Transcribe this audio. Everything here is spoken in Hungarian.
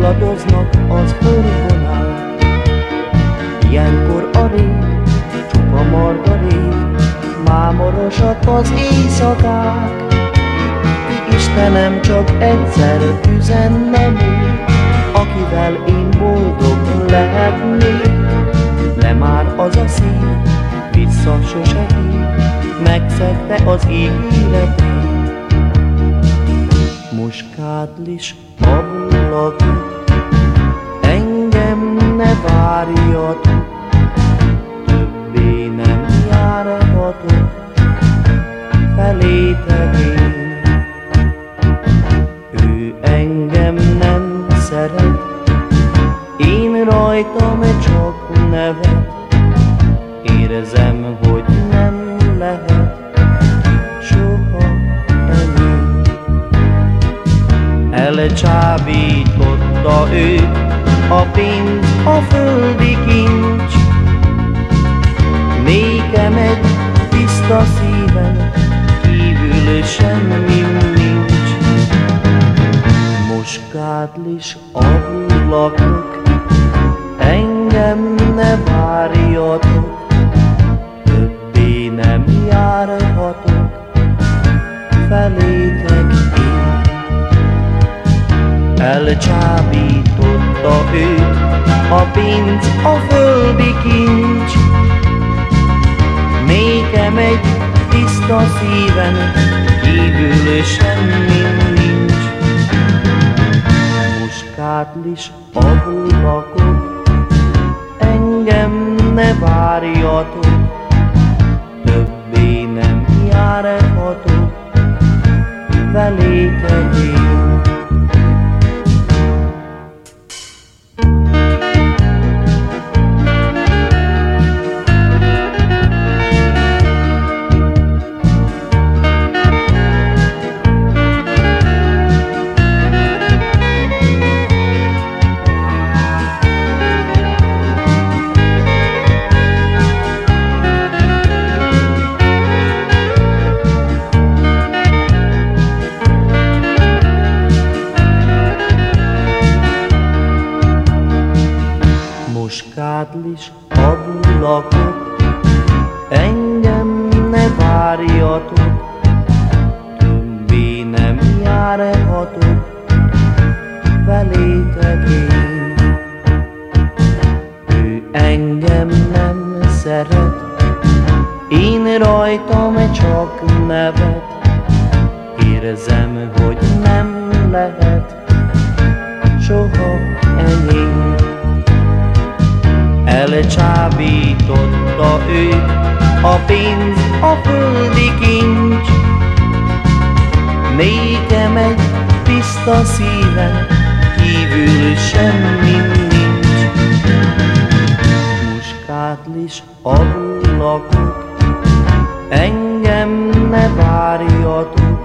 Illadoznak az orgonák, ilyenkor a rég, csupa margarét, mámorosat az éjszakák. Istenem csak egyszer üzenne még, akivel én boldog lehetnék. De már az a szív, vissza sose hív, megszegte az ígéretét. Muskátlis ablakok, engem ne várjatok, többé nem járhatok felétek én. Ő engem nem szeret, én rajtam csak nevet, érzem, hogy nem lehet Elcsábította őt a pénz, a földi kincs, Nékem egy tiszta szíven kívül semmi nincs. Muskátlis ablakok, engem ne várjatok, többé nem járhatok felétek Elcsábította őt a pénz, a földi kincs, Nékem egy tiszta szíven kívül semmi nincs. Muskátlis ablakok, engem ne várjatok, többé nem járhatok felétek én. Muskátlis ablakok, engem ne várjatok, többé nem járhatok felétek én. Ő engem nem szeret, én rajtam csak nevet, érzem, hogy nem lehet soha Elcsábította őt a pénz, a földi kincs. Nékem egy tiszta szíven kívül semmi nincs. Muskátlis ablakok, engem ne várjatok,